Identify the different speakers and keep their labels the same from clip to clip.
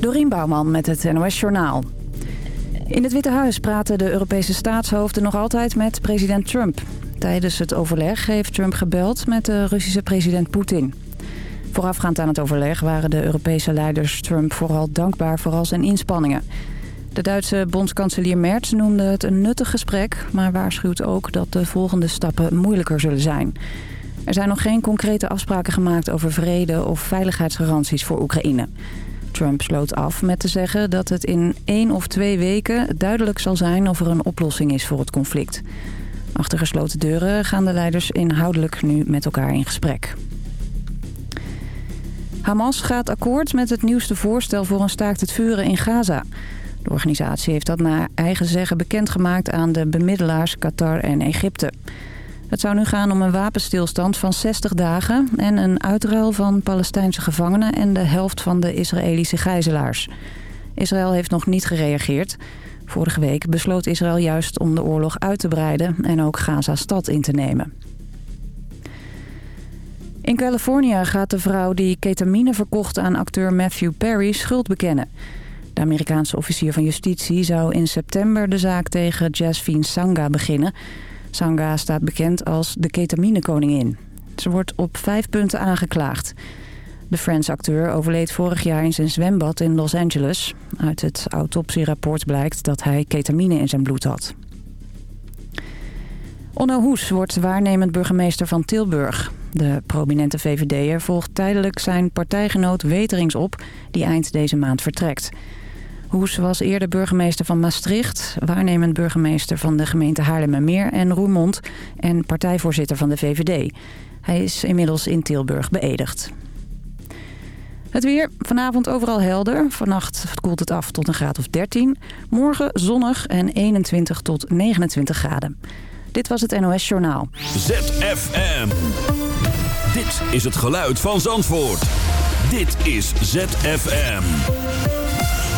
Speaker 1: Dorien Bouwman met het NOS Journaal. In het Witte Huis praten de Europese staatshoofden nog altijd met president Trump. Tijdens het overleg heeft Trump gebeld met de Russische president Poetin. Voorafgaand aan het overleg waren de Europese leiders Trump vooral dankbaar voor al zijn inspanningen. De Duitse bondskanselier Merz noemde het een nuttig gesprek... maar waarschuwt ook dat de volgende stappen moeilijker zullen zijn. Er zijn nog geen concrete afspraken gemaakt over vrede of veiligheidsgaranties voor Oekraïne. Trump sloot af met te zeggen dat het in één of twee weken duidelijk zal zijn of er een oplossing is voor het conflict. Achter gesloten deuren gaan de leiders inhoudelijk nu met elkaar in gesprek. Hamas gaat akkoord met het nieuwste voorstel voor een staakt het vuren in Gaza. De organisatie heeft dat naar eigen zeggen bekendgemaakt aan de bemiddelaars Qatar en Egypte. Het zou nu gaan om een wapenstilstand van 60 dagen... en een uitruil van Palestijnse gevangenen... en de helft van de Israëlische gijzelaars. Israël heeft nog niet gereageerd. Vorige week besloot Israël juist om de oorlog uit te breiden... en ook Gaza-stad in te nemen. In Californië gaat de vrouw die ketamine verkocht aan acteur Matthew Perry schuld bekennen. De Amerikaanse officier van justitie zou in september de zaak tegen Jasvine Sanga beginnen... Sanga staat bekend als de ketaminekoningin. Ze wordt op vijf punten aangeklaagd. De Friends-acteur overleed vorig jaar in zijn zwembad in Los Angeles. Uit het autopsierapport blijkt dat hij ketamine in zijn bloed had. Onno Hoes wordt waarnemend burgemeester van Tilburg. De prominente VVD'er volgt tijdelijk zijn partijgenoot Weterings op... die eind deze maand vertrekt. Hoes was eerder burgemeester van Maastricht, waarnemend burgemeester van de gemeente Haarlemmermeer en Roermond en partijvoorzitter van de VVD. Hij is inmiddels in Tilburg beëdigd. Het weer, vanavond overal helder. Vannacht koelt het af tot een graad of 13. Morgen zonnig en 21 tot 29 graden. Dit was het NOS Journaal.
Speaker 2: ZFM. Dit is het geluid van Zandvoort. Dit is ZFM.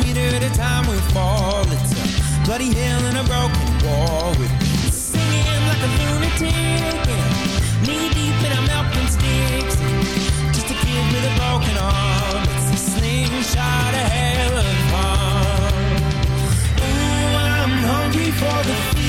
Speaker 3: Meter at a time we fall. It's a bloody hell and a broken wall. We're singing like a lunatic. Knee deep in our melting sticks. Just a kid with a broken arm. It's a slingshot, a hell of fun. Ooh, I'm hungry for the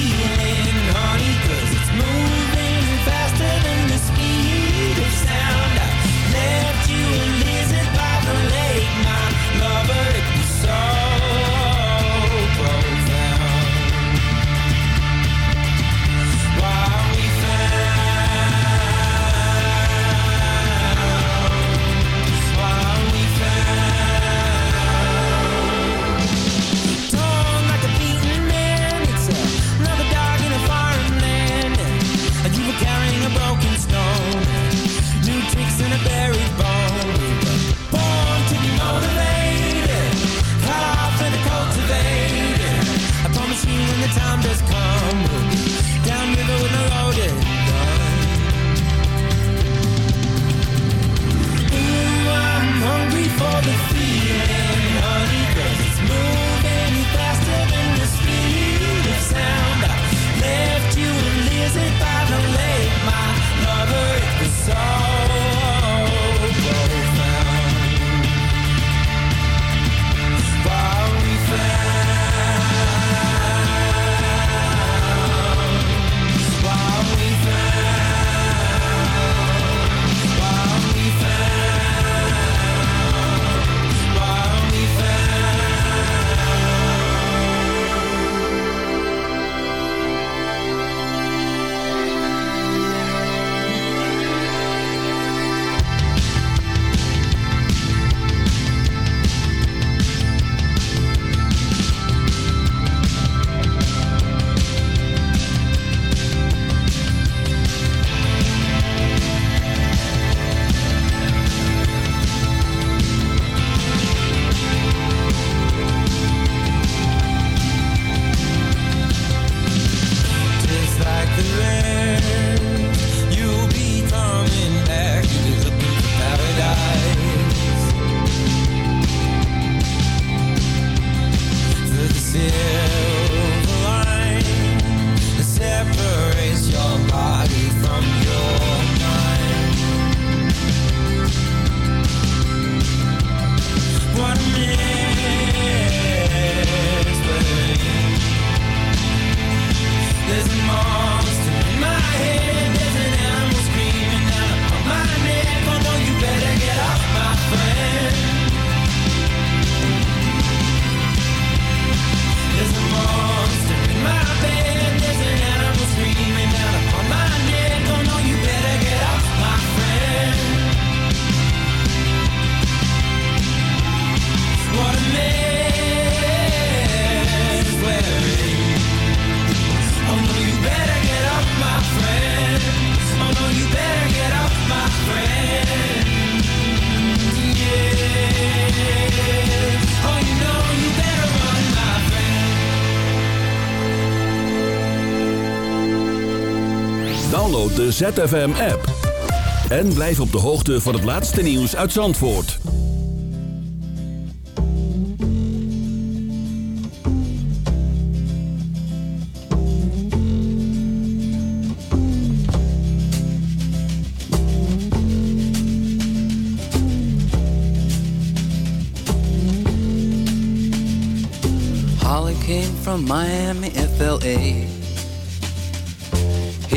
Speaker 2: Download de ZFM app. En blijf op de hoogte van het laatste nieuws uit Zandvoort.
Speaker 4: Holly came from Miami, FLA.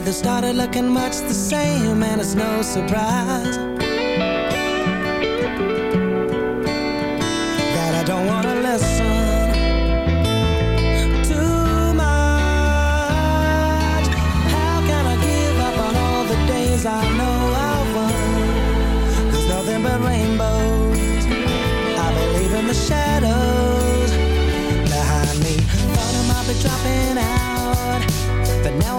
Speaker 2: weather started looking much the same and
Speaker 3: it's no surprise that I don't want to listen too much. How can I give up on all the days I know I nothing but rainbows. I the shadows behind me. Thought I might be dropping out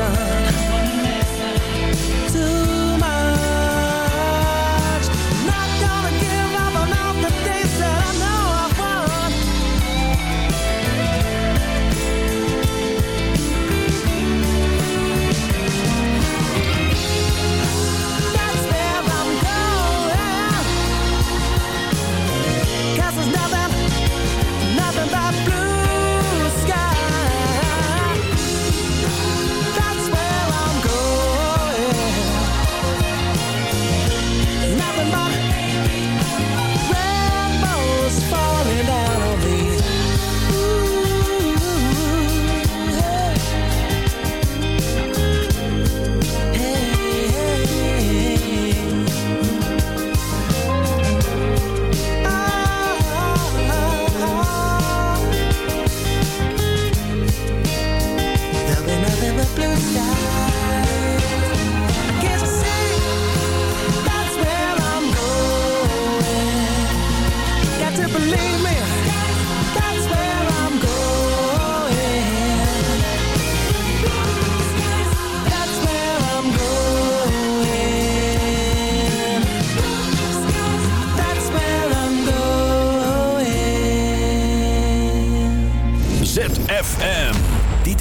Speaker 5: sun.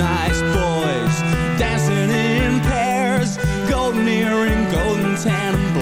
Speaker 5: nice boys dancing in pairs, golden
Speaker 6: earring, golden tan.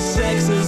Speaker 6: sex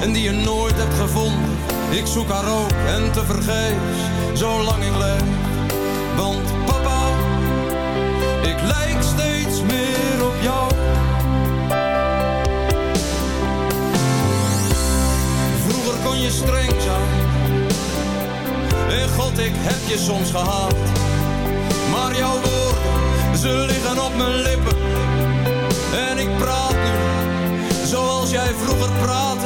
Speaker 6: en die je nooit hebt gevonden. Ik zoek haar ook en te vergeefs, zolang ik leef. Want papa, ik lijk steeds meer op jou. Vroeger kon je streng zijn. En God, ik heb je soms gehaald. Maar jouw woorden, ze liggen op mijn lippen. En ik praat nu, zoals jij vroeger praatte.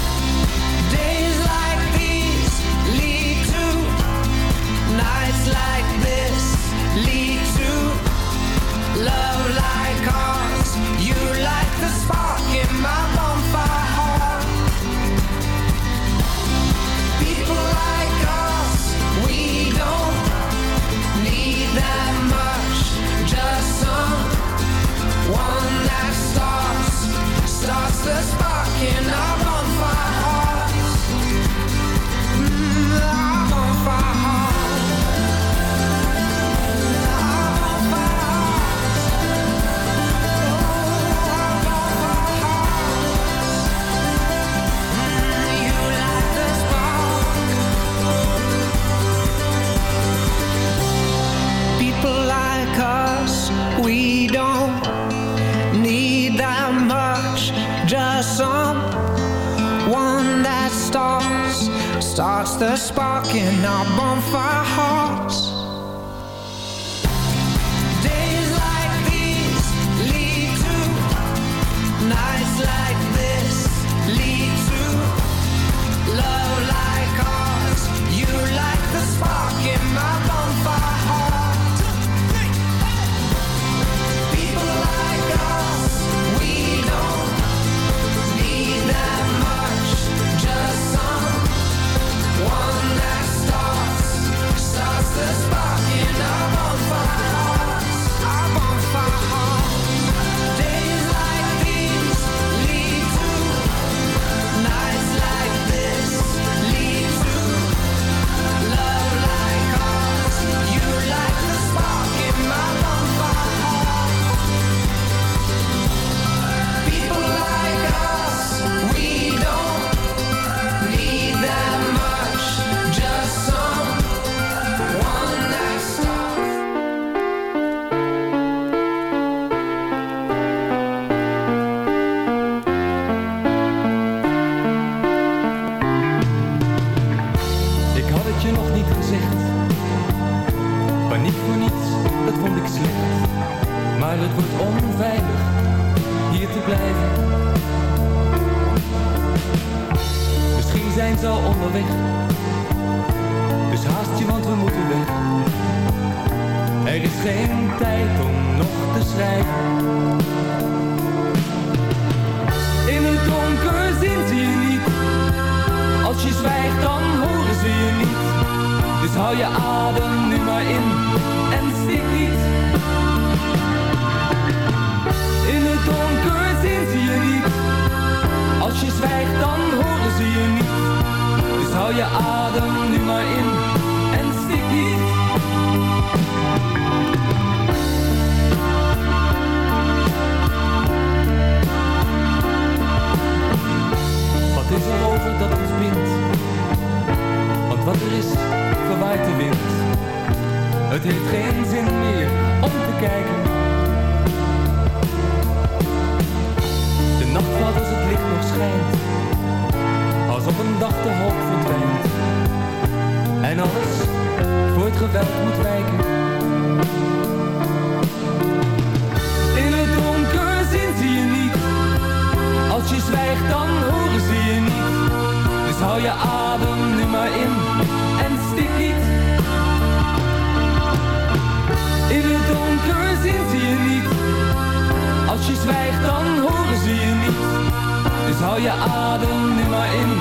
Speaker 7: Adem nu maar in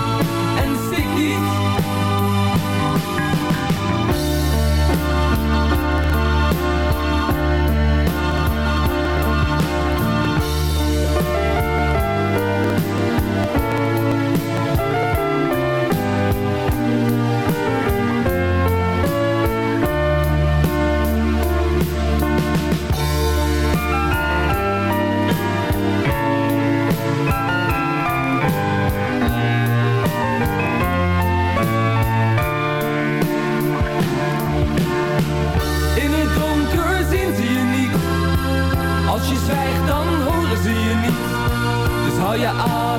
Speaker 7: en stik niet.
Speaker 8: ja. af.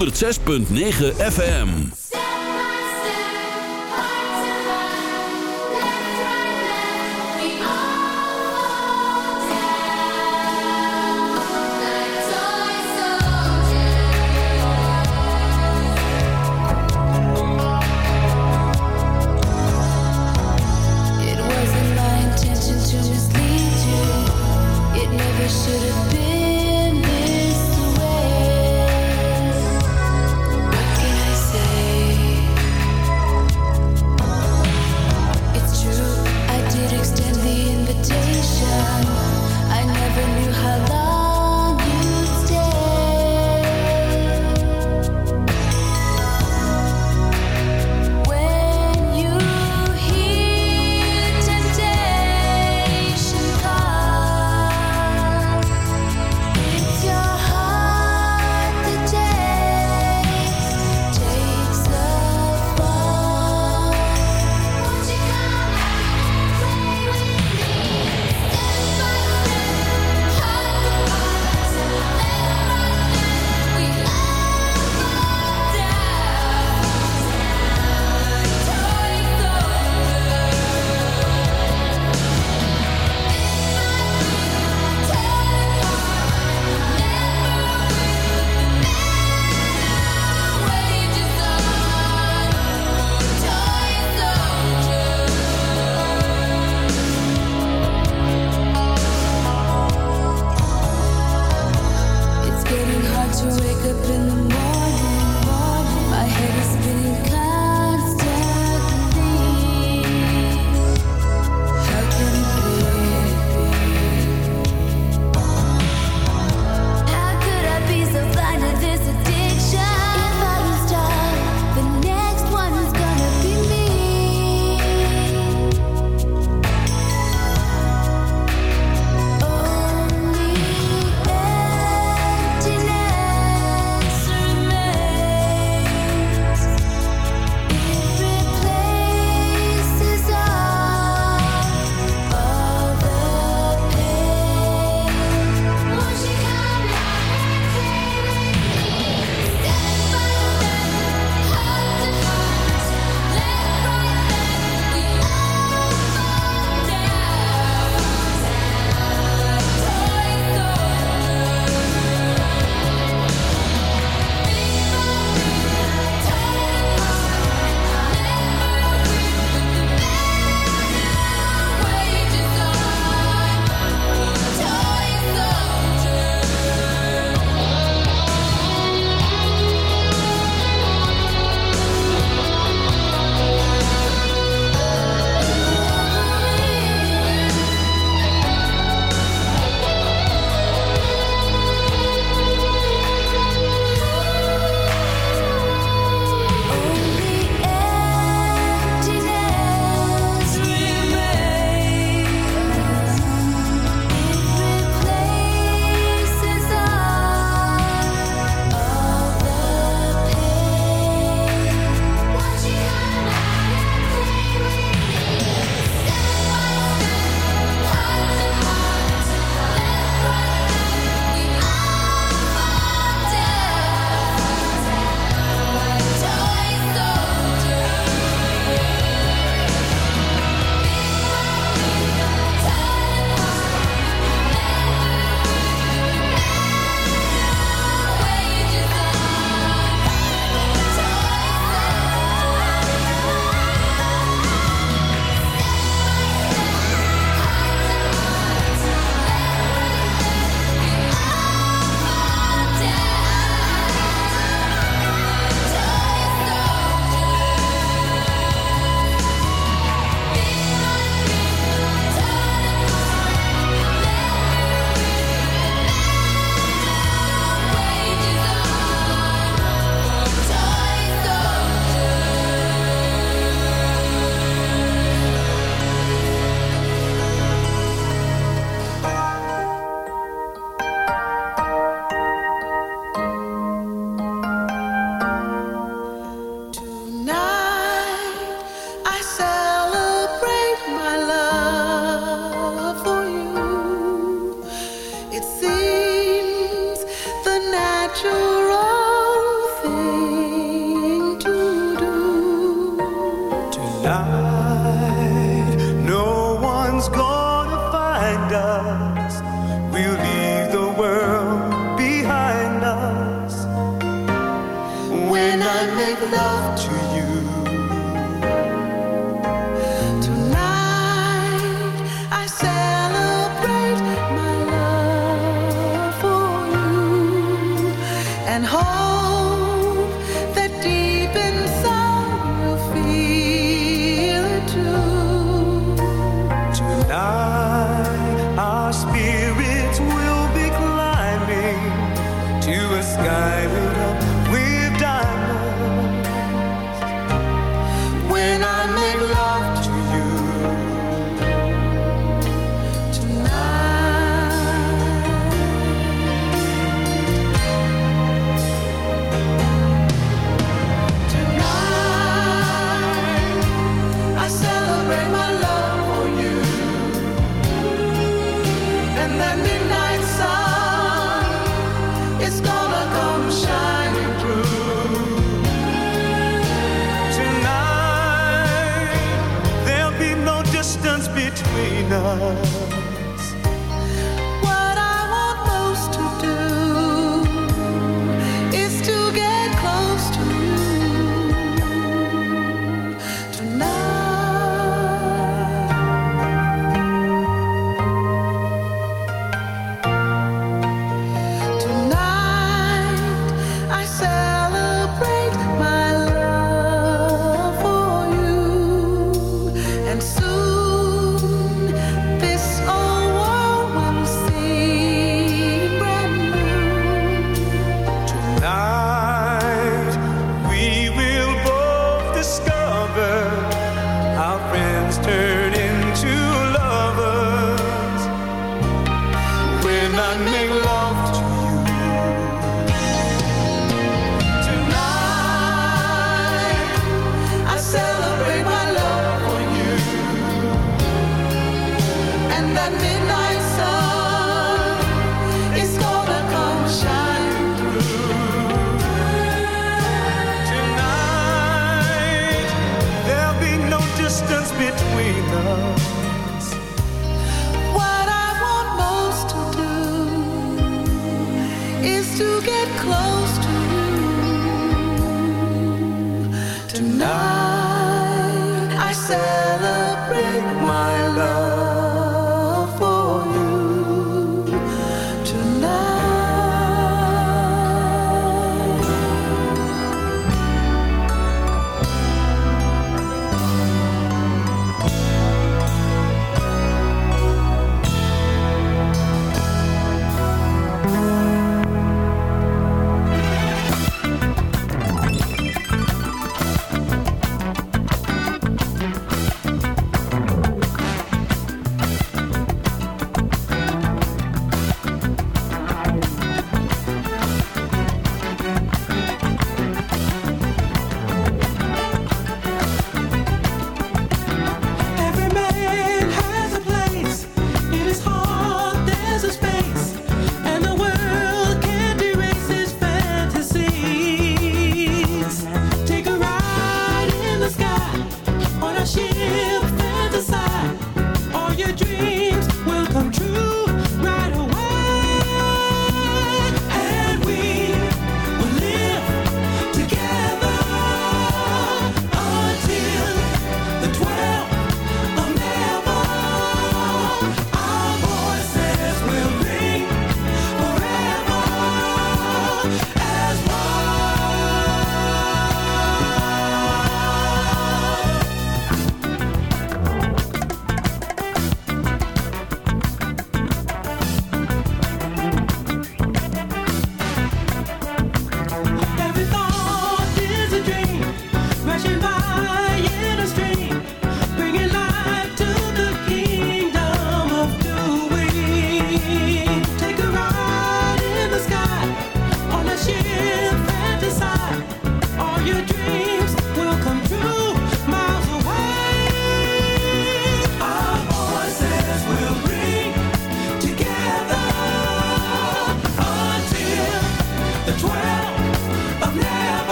Speaker 8: 106.9 FM.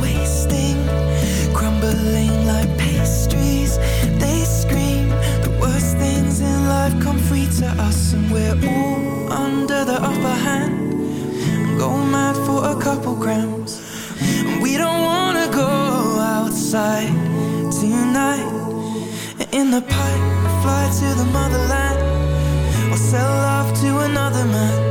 Speaker 9: wasting like pastries. They scream the worst things in life come free to us somewhere under the upper hand. We don't want to go outside tonight. In the park fly to another man.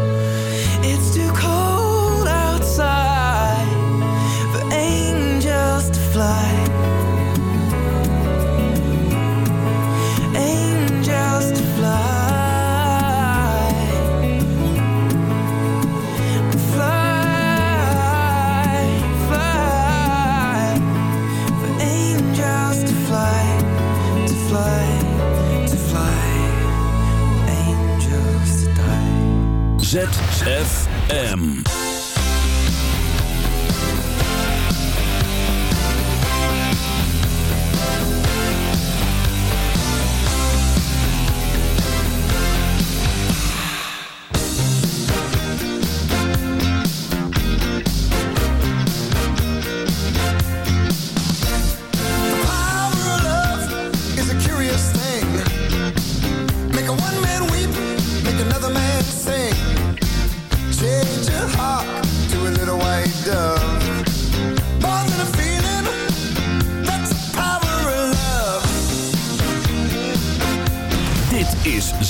Speaker 2: ZFM.